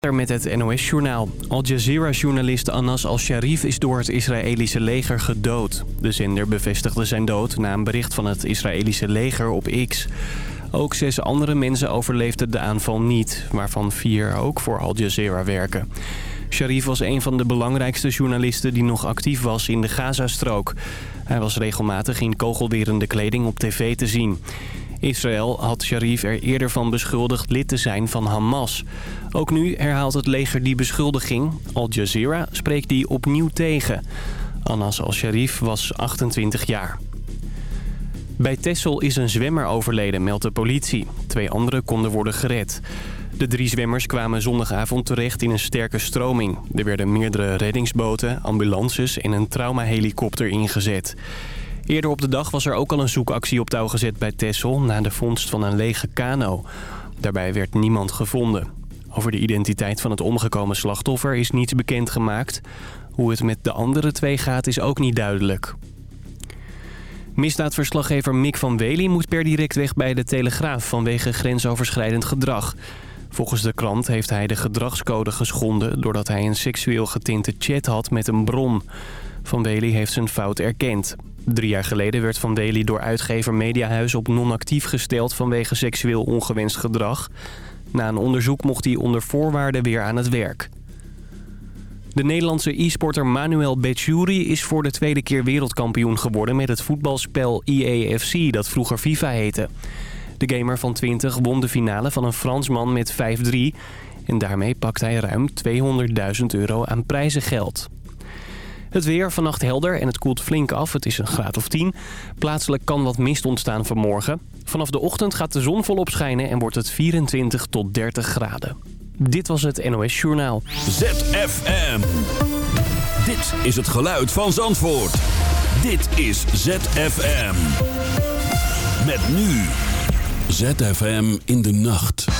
met het NOS-journaal. Al Jazeera-journalist Anas al-Sharif is door het Israëlische leger gedood. De zender bevestigde zijn dood na een bericht van het Israëlische leger op X. Ook zes andere mensen overleefden de aanval niet, waarvan vier ook voor Al Jazeera werken. Sharif was een van de belangrijkste journalisten die nog actief was in de Gazastrook. Hij was regelmatig in kogelwerende kleding op tv te zien. Israël had Sharif er eerder van beschuldigd lid te zijn van Hamas. Ook nu herhaalt het leger die beschuldiging. Al Jazeera spreekt die opnieuw tegen. Anas al-Sharif was 28 jaar. Bij Texel is een zwemmer overleden, meldt de politie. Twee anderen konden worden gered. De drie zwemmers kwamen zondagavond terecht in een sterke stroming. Er werden meerdere reddingsboten, ambulances en een traumahelikopter ingezet. Eerder op de dag was er ook al een zoekactie op touw gezet bij Texel... na de vondst van een lege kano. Daarbij werd niemand gevonden. Over de identiteit van het omgekomen slachtoffer is niets bekendgemaakt. Hoe het met de andere twee gaat is ook niet duidelijk. Misdaadverslaggever Mick van Wely moet per direct weg bij de Telegraaf... vanwege grensoverschrijdend gedrag. Volgens de krant heeft hij de gedragscode geschonden... doordat hij een seksueel getinte chat had met een bron. Van Wely heeft zijn fout erkend. Drie jaar geleden werd Van Wely door uitgever Mediahuis op non-actief gesteld vanwege seksueel ongewenst gedrag. Na een onderzoek mocht hij onder voorwaarden weer aan het werk. De Nederlandse e-sporter Manuel Betjuri is voor de tweede keer wereldkampioen geworden met het voetbalspel EAFC dat vroeger FIFA heette. De gamer van 20 won de finale van een Fransman met 5-3 en daarmee pakt hij ruim 200.000 euro aan prijzengeld. Het weer vannacht helder en het koelt flink af. Het is een graad of 10. Plaatselijk kan wat mist ontstaan vanmorgen. Vanaf de ochtend gaat de zon volop schijnen en wordt het 24 tot 30 graden. Dit was het NOS Journaal. ZFM. Dit is het geluid van Zandvoort. Dit is ZFM. Met nu. ZFM in de nacht.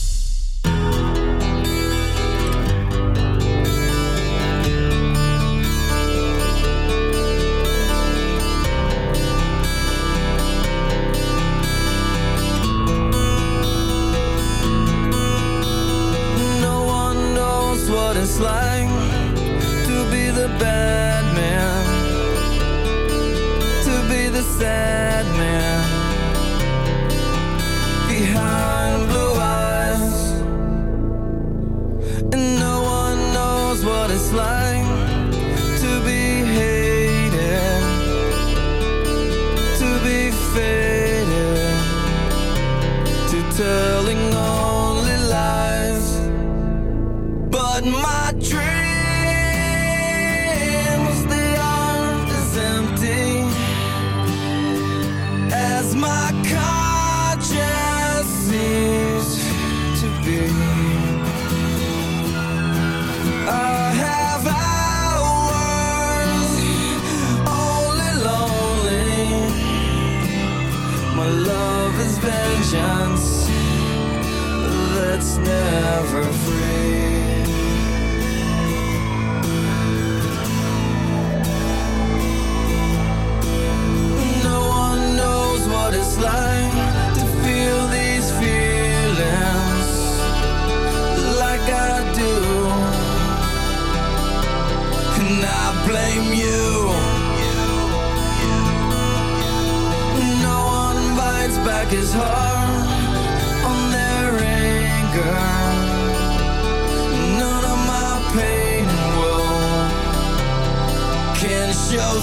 never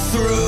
through.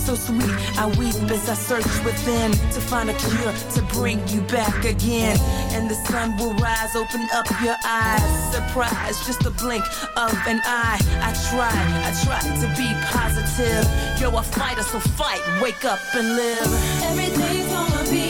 So sweet, I weep as I search within to find a cure to bring you back again. And the sun will rise, open up your eyes. Surprise, just a blink of an eye. I try, I try to be positive. You're a fighter, so fight, wake up and live. Everything's gonna be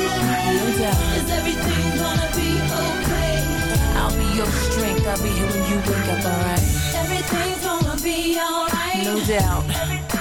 No doubt. Is everything gonna be okay? I'll be your strength. I'll be here when you wake up, alright? Everything's gonna be alright. No doubt.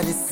desaparecer.